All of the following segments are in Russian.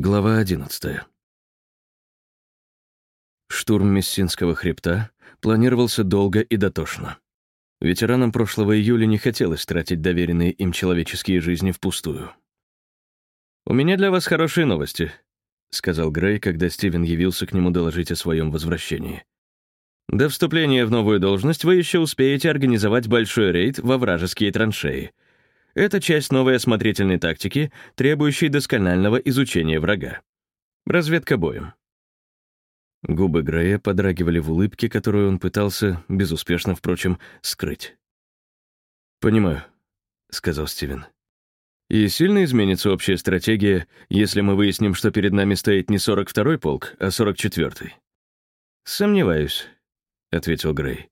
Глава 11. Штурм Мессинского хребта планировался долго и дотошно. Ветеранам прошлого июля не хотелось тратить доверенные им человеческие жизни впустую. «У меня для вас хорошие новости», — сказал Грей, когда Стивен явился к нему доложить о своем возвращении. «До вступления в новую должность вы еще успеете организовать большой рейд во вражеские траншеи. Это часть новой осмотрительной тактики, требующей досконального изучения врага. Разведка боем. Губы Грея подрагивали в улыбке, которую он пытался, безуспешно, впрочем, скрыть. «Понимаю», — сказал Стивен. «И сильно изменится общая стратегия, если мы выясним, что перед нами стоит не 42-й полк, а 44-й?» «Сомневаюсь», — ответил Грей.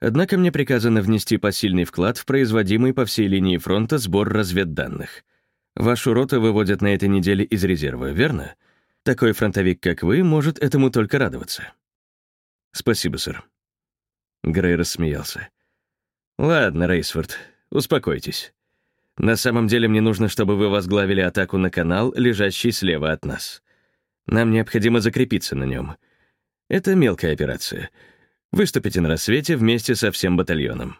«Однако мне приказано внести посильный вклад в производимый по всей линии фронта сбор разведданных. Вашу роту выводят на этой неделе из резерва, верно?» Такой фронтовик, как вы, может этому только радоваться. Спасибо, сэр. Грей рассмеялся. Ладно, Рейсфорд, успокойтесь. На самом деле мне нужно, чтобы вы возглавили атаку на канал, лежащий слева от нас. Нам необходимо закрепиться на нем. Это мелкая операция. Выступите на рассвете вместе со всем батальоном.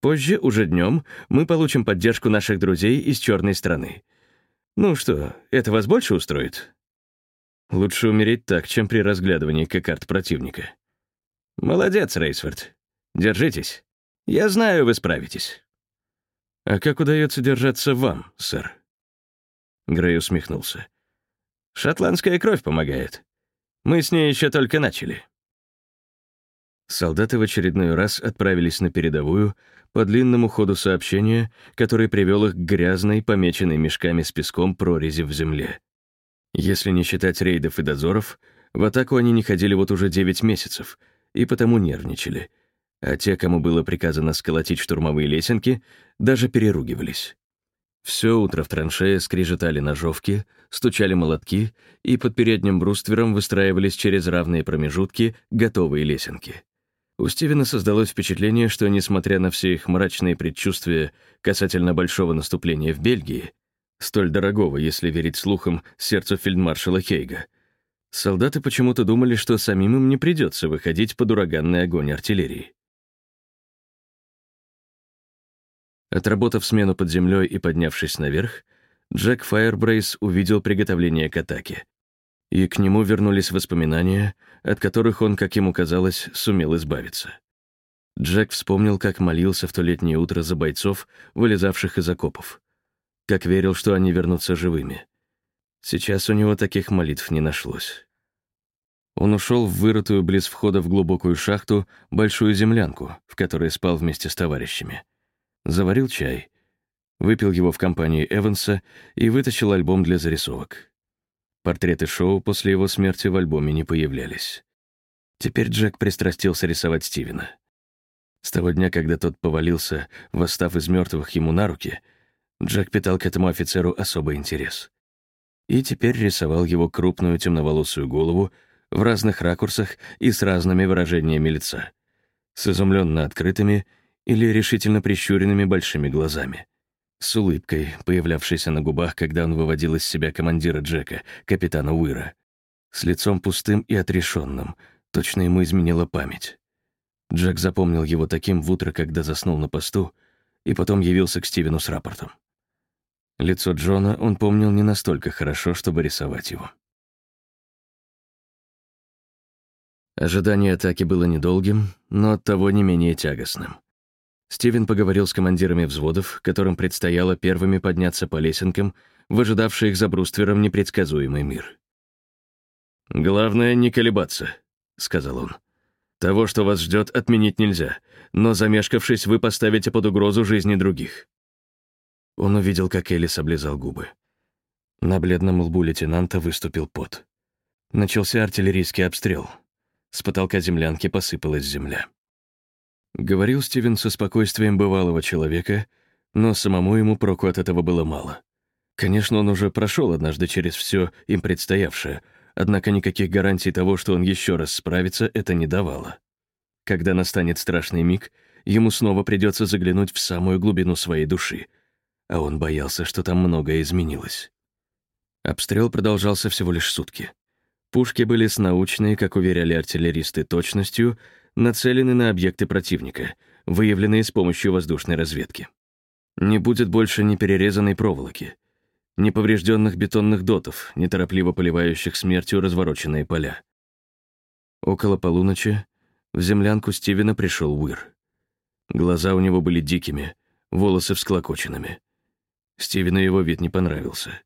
Позже, уже днем, мы получим поддержку наших друзей из черной страны. Ну что, это вас больше устроит? Лучше умереть так, чем при разглядывании кокарт противника. Молодец, Рейсфорд. Держитесь. Я знаю, вы справитесь. А как удается держаться вам, сэр? Грей усмехнулся. Шотландская кровь помогает. Мы с ней еще только начали. Солдаты в очередной раз отправились на передовую по длинному ходу сообщения, который привел их к грязной, помеченной мешками с песком прорези в земле. Если не считать рейдов и дозоров, в атаку они не ходили вот уже 9 месяцев, и потому нервничали. А те, кому было приказано сколотить штурмовые лесенки, даже переругивались. Все утро в траншее скрежетали ножовки, стучали молотки, и под передним бруствером выстраивались через равные промежутки готовые лесенки. У Стивена создалось впечатление, что, несмотря на все их мрачные предчувствия касательно большого наступления в Бельгии, столь дорогого, если верить слухам, сердцу фельдмаршала Хейга. Солдаты почему-то думали, что самим им не придется выходить под ураганный огонь артиллерии. Отработав смену под землей и поднявшись наверх, Джек Файербрейс увидел приготовление к атаке. И к нему вернулись воспоминания, от которых он, как ему казалось, сумел избавиться. Джек вспомнил, как молился в то летнее утро за бойцов, вылезавших из окопов как верил, что они вернутся живыми. Сейчас у него таких молитв не нашлось. Он ушел в вырытую близ входа в глубокую шахту большую землянку, в которой спал вместе с товарищами. Заварил чай, выпил его в компании Эванса и вытащил альбом для зарисовок. Портреты Шоу после его смерти в альбоме не появлялись. Теперь Джек пристрастился рисовать Стивена. С того дня, когда тот повалился, восстав из мертвых ему на руки — Джек питал к этому офицеру особый интерес. И теперь рисовал его крупную темноволосую голову в разных ракурсах и с разными выражениями лица, с изумленно открытыми или решительно прищуренными большими глазами, с улыбкой, появлявшейся на губах, когда он выводил из себя командира Джека, капитана Уира, с лицом пустым и отрешенным, точно ему изменила память. Джек запомнил его таким в утро, когда заснул на посту, и потом явился к Стивену с рапортом. Лицо Джона он помнил не настолько хорошо, чтобы рисовать его. Ожидание атаки было недолгим, но оттого не менее тягостным. Стивен поговорил с командирами взводов, которым предстояло первыми подняться по лесенкам, в ожидавший их за бруствером непредсказуемый мир. «Главное — не колебаться», — сказал он. «Того, что вас ждет, отменить нельзя, но, замешкавшись, вы поставите под угрозу жизни других. Он увидел, как Элис облизал губы. На бледном лбу лейтенанта выступил пот. Начался артиллерийский обстрел. С потолка землянки посыпалась земля. Говорил Стивен со спокойствием бывалого человека, но самому ему проку от этого было мало. Конечно, он уже прошел однажды через все им предстоявшее, однако никаких гарантий того, что он еще раз справится, это не давало. Когда настанет страшный миг, ему снова придется заглянуть в самую глубину своей души — а он боялся, что там многое изменилось. Обстрел продолжался всего лишь сутки. Пушки были с научной, как уверяли артиллеристы, точностью, нацелены на объекты противника, выявленные с помощью воздушной разведки. Не будет больше ни перерезанной проволоки, ни поврежденных бетонных дотов, неторопливо поливающих смертью развороченные поля. Около полуночи в землянку Стивена пришел Уир. Глаза у него были дикими, волосы всклокоченными. Стивену его вид не понравился.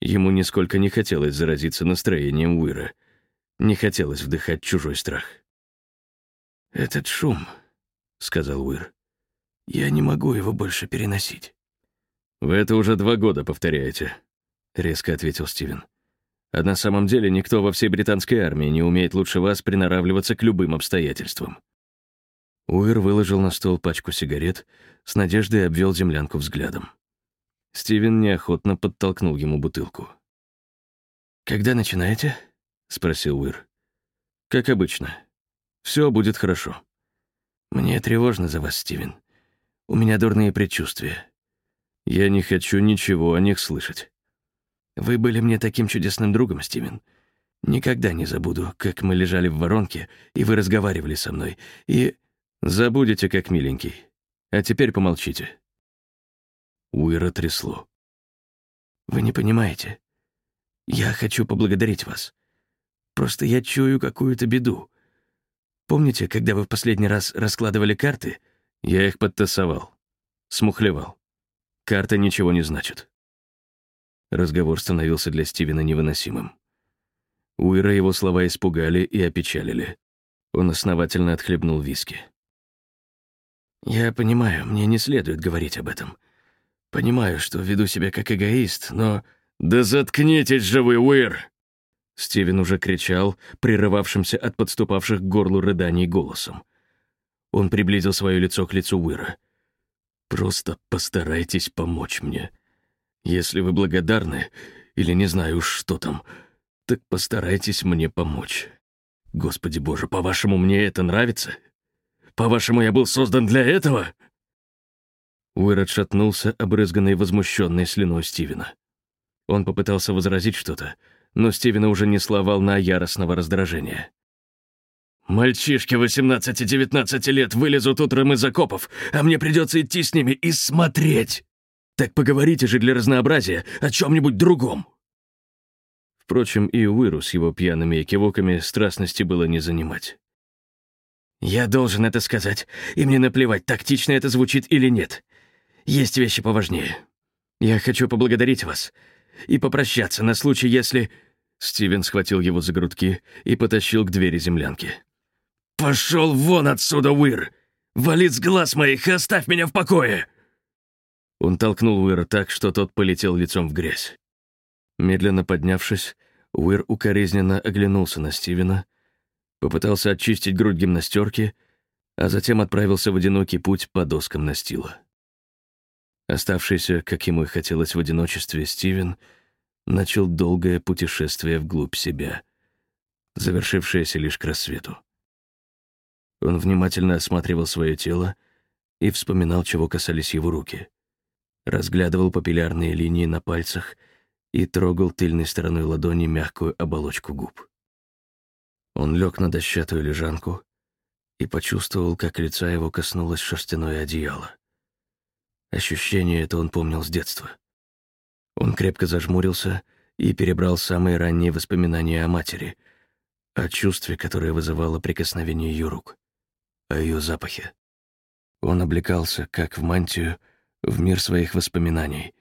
Ему нисколько не хотелось заразиться настроением Уира. Не хотелось вдыхать чужой страх. «Этот шум», — сказал Уир, — «я не могу его больше переносить». «Вы это уже два года повторяете», — резко ответил Стивен. «А на самом деле никто во всей британской армии не умеет лучше вас приноравливаться к любым обстоятельствам». Уир выложил на стол пачку сигарет, с надеждой обвел землянку взглядом. Стивен неохотно подтолкнул ему бутылку. «Когда начинаете?» — спросил Уир. «Как обычно. Все будет хорошо». «Мне тревожно за вас, Стивен. У меня дурные предчувствия. Я не хочу ничего о них слышать. Вы были мне таким чудесным другом, Стивен. Никогда не забуду, как мы лежали в воронке, и вы разговаривали со мной, и... Забудете, как миленький. А теперь помолчите. Уира трясло. Вы не понимаете. Я хочу поблагодарить вас. Просто я чую какую-то беду. Помните, когда вы в последний раз раскладывали карты? Я их подтасовал. Смухлевал. Карта ничего не значит. Разговор становился для Стивена невыносимым. Уира его слова испугали и опечалили. Он основательно отхлебнул виски. «Я понимаю, мне не следует говорить об этом. Понимаю, что веду себя как эгоист, но...» «Да заткнитесь же вы, Уир!» Стивен уже кричал, прерывавшимся от подступавших к горлу рыданий голосом. Он приблизил свое лицо к лицу Уира. Просто постарайтесь помочь мне. Если вы благодарны, или не знаю уж что там, так постарайтесь мне помочь. Господи боже, по-вашему, мне это нравится? По-вашему, я был создан для этого?» Уэр отшатнулся, обрызганный возмущенной слюной Стивена. Он попытался возразить что-то, но Стивена уже не словал на яростного раздражения. Мальчишки 18-19 лет вылезут утром из окопов, а мне придется идти с ними и смотреть. Так поговорите же для разнообразия о чем-нибудь другом. Впрочем, и Уиру с его пьяными экивоками страстности было не занимать. «Я должен это сказать, и мне наплевать, тактично это звучит или нет. Есть вещи поважнее. Я хочу поблагодарить вас и попрощаться на случай, если...» Стивен схватил его за грудки и потащил к двери землянки. «Пошел вон отсюда, Уир! Вали с глаз моих и оставь меня в покое!» Он толкнул Уира так, что тот полетел лицом в грязь. Медленно поднявшись, Уир укоризненно оглянулся на Стивена, попытался очистить грудь гимнастерки, а затем отправился в одинокий путь по доскам настила. Оставшийся, как ему и хотелось в одиночестве, Стивен начал долгое путешествие вглубь себя, завершившееся лишь к рассвету. Он внимательно осматривал свое тело и вспоминал, чего касались его руки. Разглядывал папиллярные линии на пальцах и трогал тыльной стороной ладони мягкую оболочку губ. Он лег на дощатую лежанку и почувствовал, как лица его коснулось шерстяное одеяло. Ощущение это он помнил с детства. Он крепко зажмурился и перебрал самые ранние воспоминания о матери, о чувстве, которое вызывало прикосновение ее рук о ее запахе. Он облекался, как в мантию, в мир своих воспоминаний,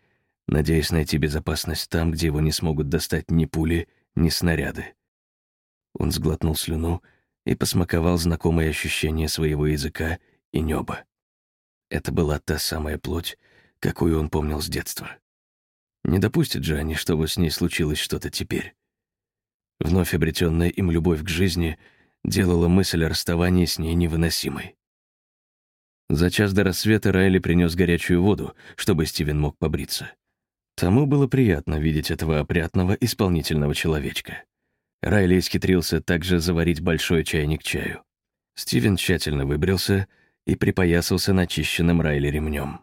надеясь найти безопасность там, где его не смогут достать ни пули, ни снаряды. Он сглотнул слюну и посмаковал знакомые ощущения своего языка и неба. Это была та самая плоть, какую он помнил с детства. Не допустит же они, чтобы с ней случилось что-то теперь. Вновь обретенная им любовь к жизни — делала мысль о расставании с ней невыносимой. За час до рассвета Райли принес горячую воду, чтобы Стивен мог побриться. Тому было приятно видеть этого опрятного, исполнительного человечка. Райли исхитрился также заварить большой чайник чаю. Стивен тщательно выбрился и припоясался начищенным Райли ремнем.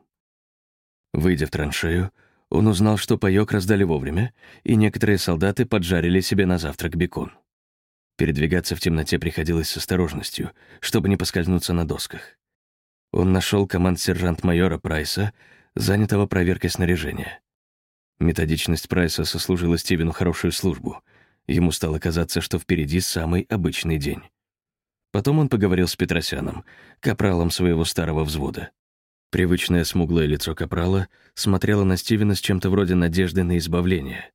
Выйдя в траншею, Он узнал, что паёк раздали вовремя, и некоторые солдаты поджарили себе на завтрак бекон. Передвигаться в темноте приходилось с осторожностью, чтобы не поскользнуться на досках. Он нашел команд-сержант-майора Прайса, занятого проверкой снаряжения. Методичность Прайса сослужила Стивену хорошую службу. Ему стало казаться, что впереди самый обычный день. Потом он поговорил с Петросяном, капралом своего старого взвода. Привычное смуглое лицо капрала смотрело на Стивена с чем-то вроде надежды на избавление.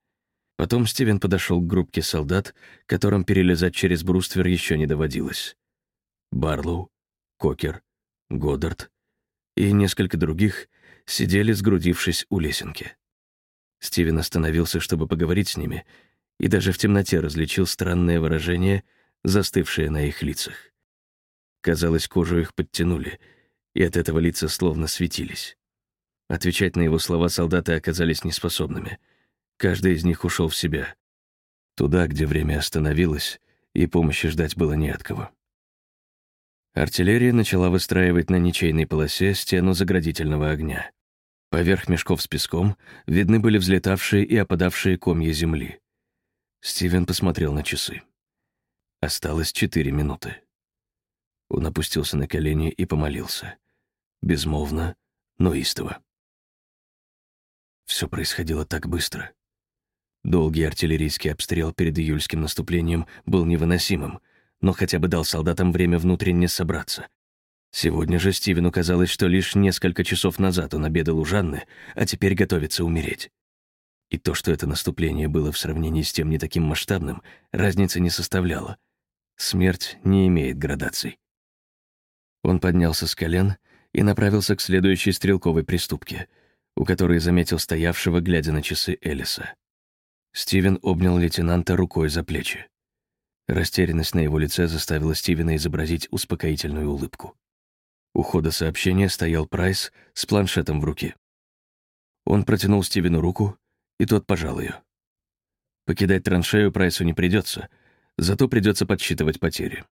Потом Стивен подошел к группке солдат, которым перелезать через бруствер еще не доводилось. Барлоу, Кокер, Годдард и несколько других сидели, сгрудившись у лесенки. Стивен остановился, чтобы поговорить с ними, и даже в темноте различил странное выражение, застывшее на их лицах. Казалось, кожу их подтянули, и от этого лица словно светились. Отвечать на его слова солдаты оказались неспособными. Каждый из них ушел в себя. Туда, где время остановилось, и помощи ждать было не от кого. Артиллерия начала выстраивать на ничейной полосе стену заградительного огня. Поверх мешков с песком видны были взлетавшие и опадавшие комья земли. Стивен посмотрел на часы. Осталось четыре минуты. Он опустился на колени и помолился. Безмолвно, но истово. Все происходило так быстро. Долгий артиллерийский обстрел перед июльским наступлением был невыносимым, но хотя бы дал солдатам время внутренне собраться. Сегодня же Стивену казалось, что лишь несколько часов назад он обедал у Жанны, а теперь готовится умереть. И то, что это наступление было в сравнении с тем не таким масштабным, разницы не составляло. Смерть не имеет градаций. Он поднялся с колен и направился к следующей стрелковой приступке, у которой заметил стоявшего, глядя на часы Элиса. Стивен обнял лейтенанта рукой за плечи. Растерянность на его лице заставила Стивена изобразить успокоительную улыбку. У хода сообщения стоял Прайс с планшетом в руке. Он протянул Стивену руку, и тот пожал ее. Покидать траншею Прайсу не придется, зато придется подсчитывать потери.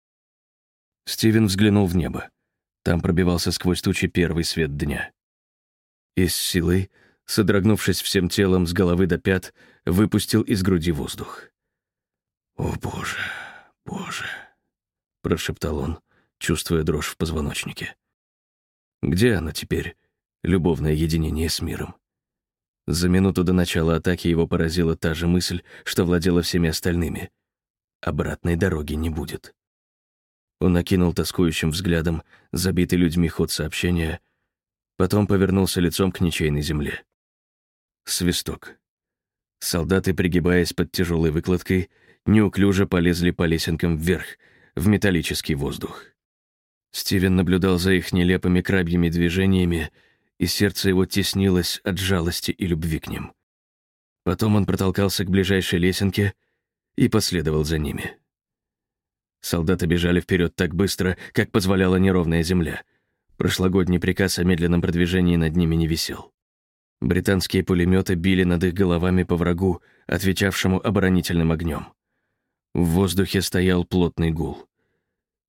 Стивен взглянул в небо. Там пробивался сквозь тучи первый свет дня. И с силой, содрогнувшись всем телом с головы до пят, выпустил из груди воздух. «О, Боже, Боже!» — прошептал он, чувствуя дрожь в позвоночнике. Где оно теперь, любовное единение с миром? За минуту до начала атаки его поразила та же мысль, что владела всеми остальными. Обратной дороги не будет. Он накинул тоскующим взглядом забитый людьми ход сообщения, потом повернулся лицом к ничейной земле. Свисток. Солдаты, пригибаясь под тяжелой выкладкой, неуклюже полезли по лесенкам вверх, в металлический воздух. Стивен наблюдал за их нелепыми крабьими движениями, и сердце его теснилось от жалости и любви к ним. Потом он протолкался к ближайшей лесенке и последовал за ними. Солдаты бежали вперед так быстро, как позволяла неровная земля. Прошлогодний приказ о медленном продвижении над ними не висел. Британские пулеметы били над их головами по врагу, отвечавшему оборонительным огнем. В воздухе стоял плотный гул.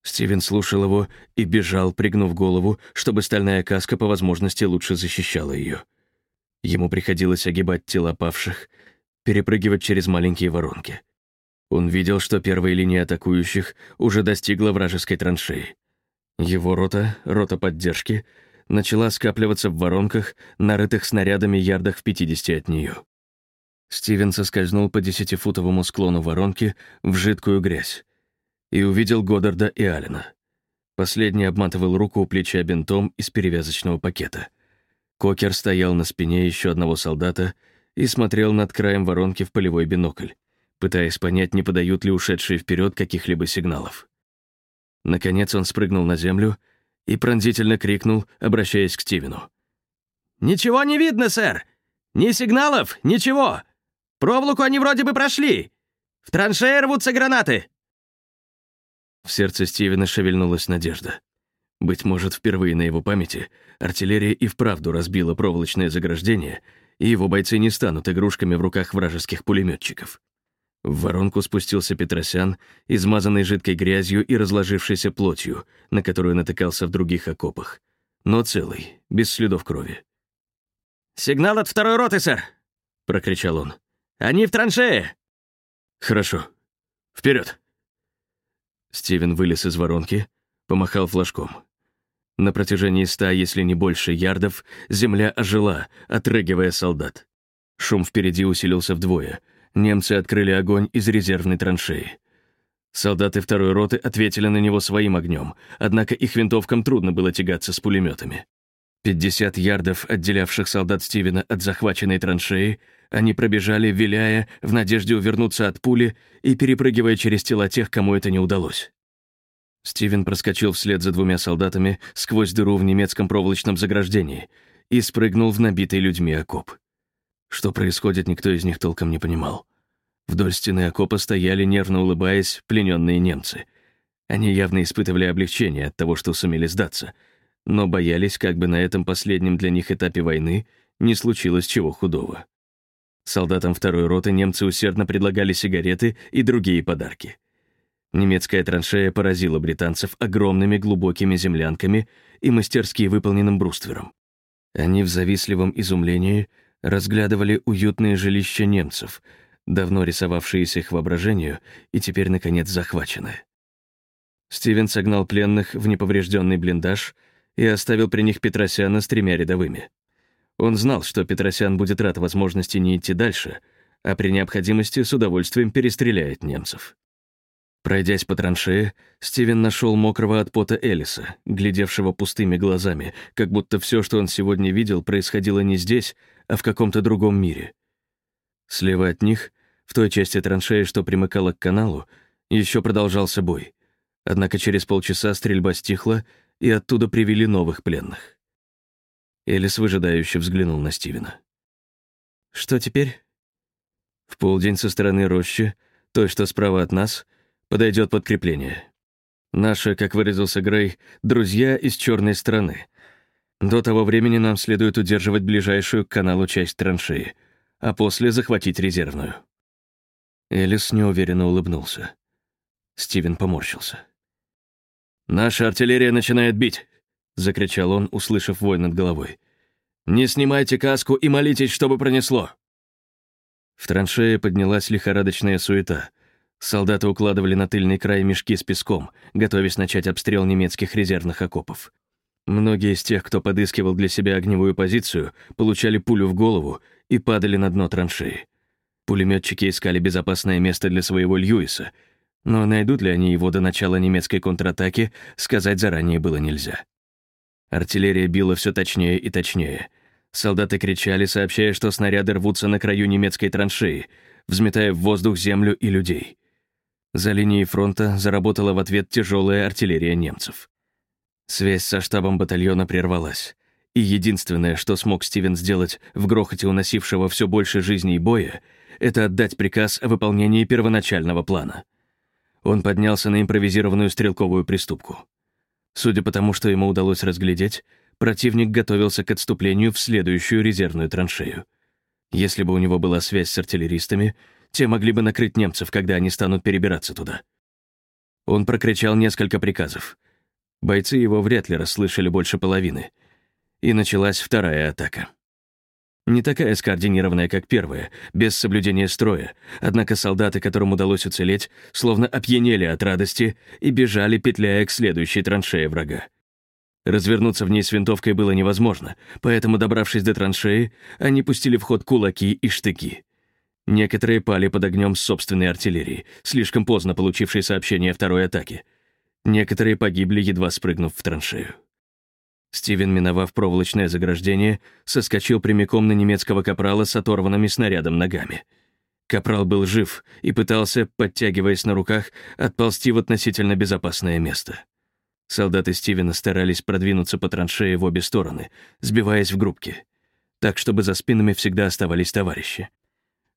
Стивен слушал его и бежал, пригнув голову, чтобы стальная каска по возможности лучше защищала ее. Ему приходилось огибать тела павших, перепрыгивать через маленькие воронки. Он видел, что первая линия атакующих уже достигла вражеской траншеи. Его рота, рота поддержки, начала скапливаться в воронках, нарытых снарядами ярдах в 50 от нее. Стивен соскользнул по десятифутовому склону воронки в жидкую грязь и увидел Годдарда и Алина. Последний обматывал руку у плеча бинтом из перевязочного пакета. Кокер стоял на спине еще одного солдата и смотрел над краем воронки в полевой бинокль, пытаясь понять, не подают ли ушедшие вперед каких-либо сигналов. Наконец он спрыгнул на землю и пронзительно крикнул, обращаясь к Стивену. «Ничего не видно, сэр! Ни сигналов, ничего! Проволоку они вроде бы прошли! В траншее рвутся гранаты! В сердце Стивена шевельнулась надежда. Быть может, впервые на его памяти артиллерия и вправду разбила проволочное заграждение, и его бойцы не станут игрушками в руках вражеских пулеметчиков. В воронку спустился Петросян, измазанный жидкой грязью и разложившейся плотью, на которую натыкался в других окопах. Но целый, без следов крови. «Сигнал от второй роты, сэр! — прокричал он. «Они в траншее!» «Хорошо. Вперед!» Стивен вылез из воронки, помахал флажком. На протяжении ста, если не больше, ярдов земля ожила, отрыгивая солдат. Шум впереди усилился вдвое. Немцы открыли огонь из резервной траншеи. Солдаты второй роты ответили на него своим огнем, однако их винтовкам трудно было тягаться с пулеметами. 50 ярдов, отделявших солдат Стивена от захваченной траншеи, они пробежали, виляя, в надежде увернуться от пули и перепрыгивая через тела тех, кому это не удалось. Стивен проскочил вслед за двумя солдатами сквозь дыру в немецком проволочном заграждении и спрыгнул в набитый людьми окоп. Что происходит, никто из них толком не понимал. Вдоль стены окопа стояли, нервно улыбаясь, плененные немцы. Они явно испытывали облегчение от того, что сумели сдаться, но боялись, как бы на этом последнем для них этапе войны не случилось чего худого. Солдатам второй роты немцы усердно предлагали сигареты и другие подарки. Немецкая траншея поразила британцев огромными глубокими землянками и мастерски выполненным бруствером. Они в завистливом изумлении разглядывали уютные жилища немцев, давно рисовавшиеся их воображению и теперь, наконец, захваченные. Стивен согнал пленных в неповрежденный блиндаж и оставил при них Петросяна с тремя рядовыми. Он знал, что Петросян будет рад возможности не идти дальше, а при необходимости с удовольствием перестреляет немцев. Пройдясь по траншее, Стивен нашел мокрого от пота Элиса, глядевшего пустыми глазами, как будто все, что он сегодня видел, происходило не здесь, а в каком-то другом мире. Слева от них, в той части траншеи, что примыкала к каналу, еще продолжался бой. Однако через полчаса стрельба стихла, и оттуда привели новых пленных. Элис выжидающе взглянул на Стивена. «Что теперь?» В полдень со стороны рощи, той, что справа от нас, подойдет подкрепление. Наши, как выразился Грей, друзья из черной стороны. До того времени нам следует удерживать ближайшую к каналу часть траншеи, а после захватить резервную. Элис неуверенно улыбнулся. Стивен поморщился. «Наша артиллерия начинает бить!» — закричал он, услышав вой над головой. «Не снимайте каску и молитесь, чтобы пронесло!» В траншее поднялась лихорадочная суета — Солдаты укладывали на тыльный край мешки с песком, готовясь начать обстрел немецких резервных окопов. Многие из тех, кто подыскивал для себя огневую позицию, получали пулю в голову и падали на дно траншеи. Пулеметчики искали безопасное место для своего Льюиса, но найдут ли они его до начала немецкой контратаки, сказать заранее было нельзя. Артиллерия била все точнее и точнее. Солдаты кричали, сообщая, что снаряды рвутся на краю немецкой траншеи, взметая в воздух землю и людей. За линией фронта заработала в ответ тяжелая артиллерия немцев. Связь со штабом батальона прервалась, и единственное, что смог Стивен сделать в грохоте уносившего все больше жизней боя, это отдать приказ о выполнении первоначального плана. Он поднялся на импровизированную стрелковую приступку. Судя по тому, что ему удалось разглядеть, противник готовился к отступлению в следующую резервную траншею. Если бы у него была связь с артиллеристами, те могли бы накрыть немцев, когда они станут перебираться туда. Он прокричал несколько приказов. Бойцы его вряд ли расслышали больше половины. И началась вторая атака. Не такая скоординированная, как первая, без соблюдения строя, однако солдаты, которым удалось уцелеть, словно опьянели от радости и бежали, петляя к следующей траншее врага. Развернуться в ней с винтовкой было невозможно, поэтому, добравшись до траншеи, они пустили в ход кулаки и штыки. Некоторые пали под огнем собственной артиллерии, слишком поздно получившей сообщение о второй атаке. Некоторые погибли, едва спрыгнув в траншею. Стивен, миновав проволочное заграждение, соскочил прямиком на немецкого капрала с оторванными снарядом ногами. Капрал был жив и пытался, подтягиваясь на руках, отползти в относительно безопасное место. Солдаты Стивена старались продвинуться по траншее в обе стороны, сбиваясь в группки, так, чтобы за спинами всегда оставались товарищи.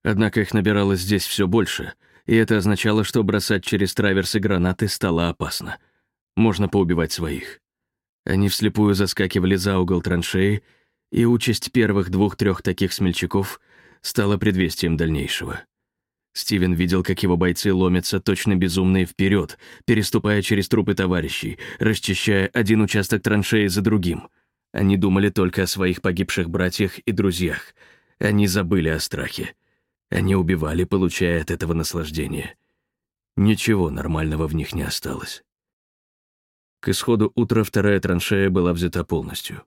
Однако их набиралось здесь все больше, и это означало, что бросать через траверсы гранаты стало опасно. Можно поубивать своих. Они вслепую заскакивали за угол траншеи, и участь первых двух-трех таких смельчаков стала предвестием дальнейшего. Стивен видел, как его бойцы ломятся точно безумные вперед, переступая через трупы товарищей, расчищая один участок траншеи за другим. Они думали только о своих погибших братьях и друзьях — Они забыли о страхе. Они убивали, получая от этого наслаждение. Ничего нормального в них не осталось. К исходу утра вторая траншея была взята полностью.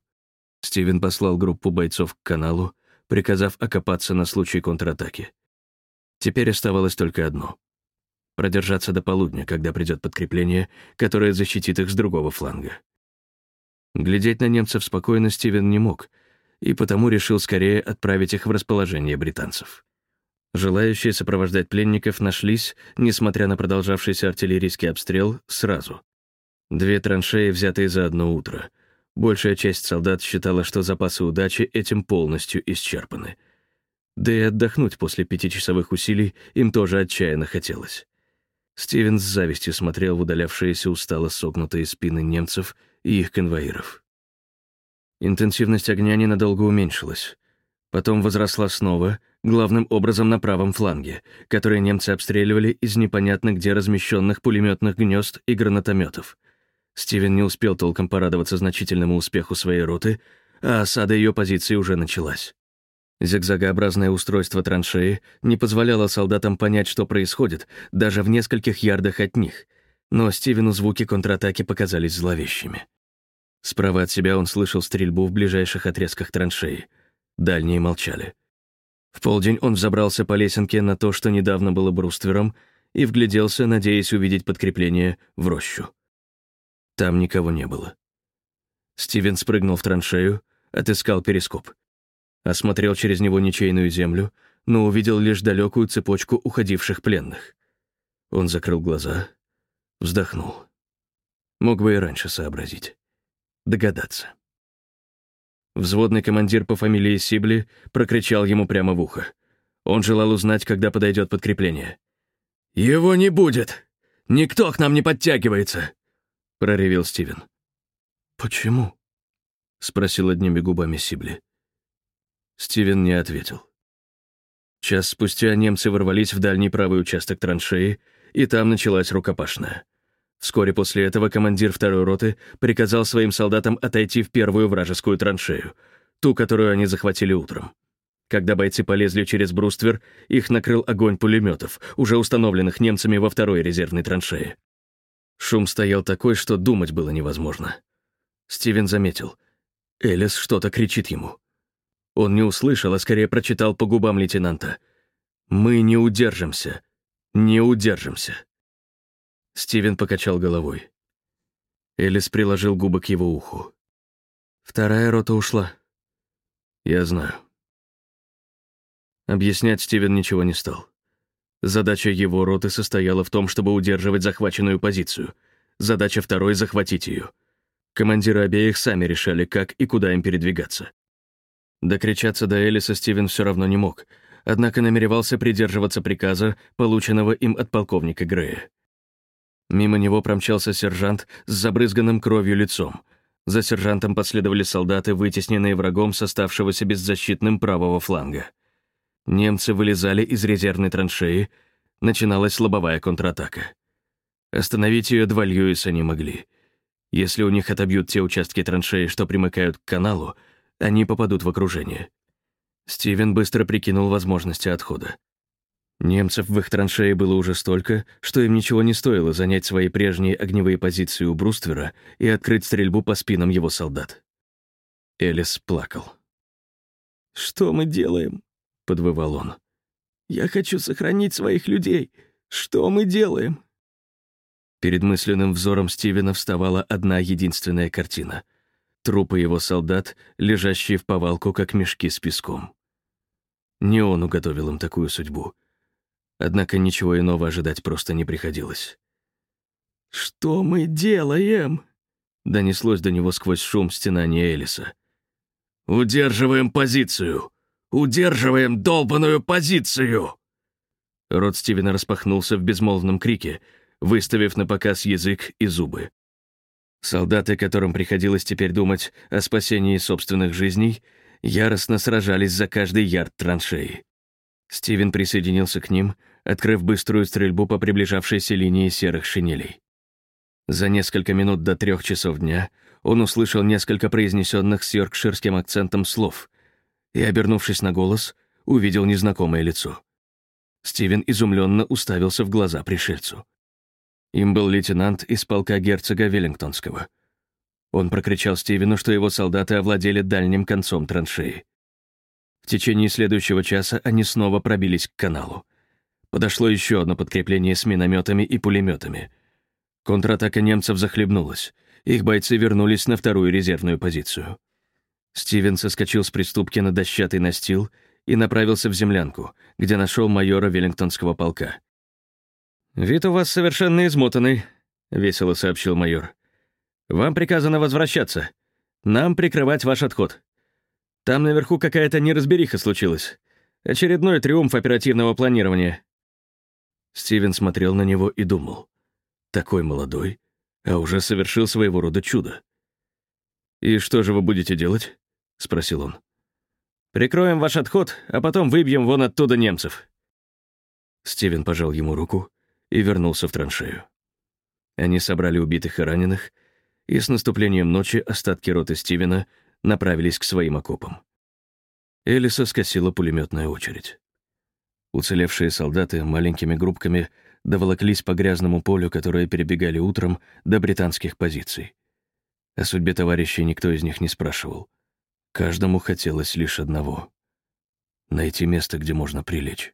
Стивен послал группу бойцов к каналу, приказав окопаться на случай контратаки. Теперь оставалось только одно — продержаться до полудня, когда придет подкрепление, которое защитит их с другого фланга. Глядеть на немцев спокойно Стивен не мог, и потому решил скорее отправить их в расположение британцев. Желающие сопровождать пленников нашлись, несмотря на продолжавшийся артиллерийский обстрел, сразу. Две траншеи, взятые за одно утро. Большая часть солдат считала, что запасы удачи этим полностью исчерпаны. Да и отдохнуть после пятичасовых усилий им тоже отчаянно хотелось. Стивен с завистью смотрел в удалявшиеся устало согнутые спины немцев и их конвоиров. Интенсивность огня ненадолго уменьшилась. Потом возросла снова, главным образом на правом фланге, который немцы обстреливали из непонятно где размещенных пулеметных гнезд и гранатометов. Стивен не успел толком порадоваться значительному успеху своей роты, а осада ее позиции уже началась. Зигзагообразное устройство траншеи не позволяло солдатам понять, что происходит, даже в нескольких ярдах от них, но Стивену звуки контратаки показались зловещими. Справа от себя он слышал стрельбу в ближайших отрезках траншеи. Дальние молчали. В полдень он взобрался по лесенке на то, что недавно было бруствером, и вгляделся, надеясь увидеть подкрепление в рощу. Там никого не было. Стивен спрыгнул в траншею, отыскал перископ. Осмотрел через него ничейную землю, но увидел лишь далекую цепочку уходивших пленных. Он закрыл глаза, вздохнул. Мог бы и раньше сообразить. Догадаться. Взводный командир по фамилии Сибли прокричал ему прямо в ухо. Он желал узнать, когда подойдет подкрепление. «Его не будет! Никто к нам не подтягивается!» — проревел Стивен. «Почему?» — спросил одними губами Сибли. Стивен не ответил. Час спустя немцы ворвались в дальний правый участок траншеи, и там началась рукопашная. Вскоре после этого командир второй роты приказал своим солдатам отойти в первую вражескую траншею, ту, которую они захватили утром. Когда бойцы полезли через бруствер, их накрыл огонь пулеметов, уже установленных немцами во второй резервной траншее. Шум стоял такой, что думать было невозможно. Стивен заметил. Элис что-то кричит ему. Он не услышал, а скорее прочитал по губам лейтенанта. «Мы не удержимся. Не удержимся». Стивен покачал головой. Элис приложил губы к его уху. «Вторая рота ушла». «Я знаю». Объяснять Стивен ничего не стал. Задача его роты состояла в том, чтобы удерживать захваченную позицию. Задача второй — захватить ее. Командиры обеих сами решали, как и куда им передвигаться. Докричаться до Элиса Стивен все равно не мог, однако намеревался придерживаться приказа, полученного им от полковника Грея. Мимо него промчался сержант с забрызганным кровью лицом. За сержантом последовали солдаты, вытесненные врагом с оставшегося беззащитным правого фланга. Немцы вылезали из резервной траншеи, начиналась лобовая контратака. Остановить ее два Льюиса не могли. Если у них отобьют те участки траншеи, что примыкают к каналу, они попадут в окружение. Стивен быстро прикинул возможности отхода. Немцев в их траншее было уже столько, что им ничего не стоило занять свои прежние огневые позиции у бруствера и открыть стрельбу по спинам его солдат. Элис плакал. «Что мы делаем?» подвывал он. «Я хочу сохранить своих людей. Что мы делаем?» Перед мысленным взором Стивена вставала одна единственная картина. Трупы его солдат, лежащие в повалку, как мешки с песком. Не он уготовил им такую судьбу. Однако ничего иного ожидать просто не приходилось. «Что мы делаем?» — донеслось до него сквозь шум стенания Элиса. «Удерживаем позицию!» Удерживаем долбаную позицию!» Рот Стивена распахнулся в безмолвном крике, выставив на показ язык и зубы. Солдаты, которым приходилось теперь думать о спасении собственных жизней, яростно сражались за каждый ярд траншеи. Стивен присоединился к ним, открыв быструю стрельбу по приближавшейся линии серых шинелей. За несколько минут до трех часов дня он услышал несколько произнесенных с йоркширским акцентом слов, и, обернувшись на голос, увидел незнакомое лицо. Стивен изумленно уставился в глаза пришельцу. Им был лейтенант из полка герцога Веллингтонского. Он прокричал Стивену, что его солдаты овладели дальним концом траншеи. В течение следующего часа они снова пробились к каналу. Подошло еще одно подкрепление с минометами и пулеметами. Контратака немцев захлебнулась. Их бойцы вернулись на вторую резервную позицию. Стивен соскочил с приступки на дощатый настил и направился в землянку, где нашел майора Веллингтонского полка. «Вид у вас совершенно измотанный», — весело сообщил майор. «Вам приказано возвращаться. Нам прикрывать ваш отход. Там наверху какая-то неразбериха случилась. Очередной триумф оперативного планирования». Стивен смотрел на него и думал. Такой молодой, а уже совершил своего рода чудо. «И что же вы будете делать?» — спросил он. «Прикроем ваш отход, а потом выбьем вон оттуда немцев». Стивен пожал ему руку и вернулся в траншею. Они собрали убитых и раненых, и с наступлением ночи остатки роты Стивена направились к своим окопам. Элиса скосила пулеметная очередь. Уцелевшие солдаты маленькими группками доволоклись по грязному полю, которое перебегали утром до британских позиций. О судьбе товарищей никто из них не спрашивал. Каждому хотелось лишь одного — найти место, где можно прилечь.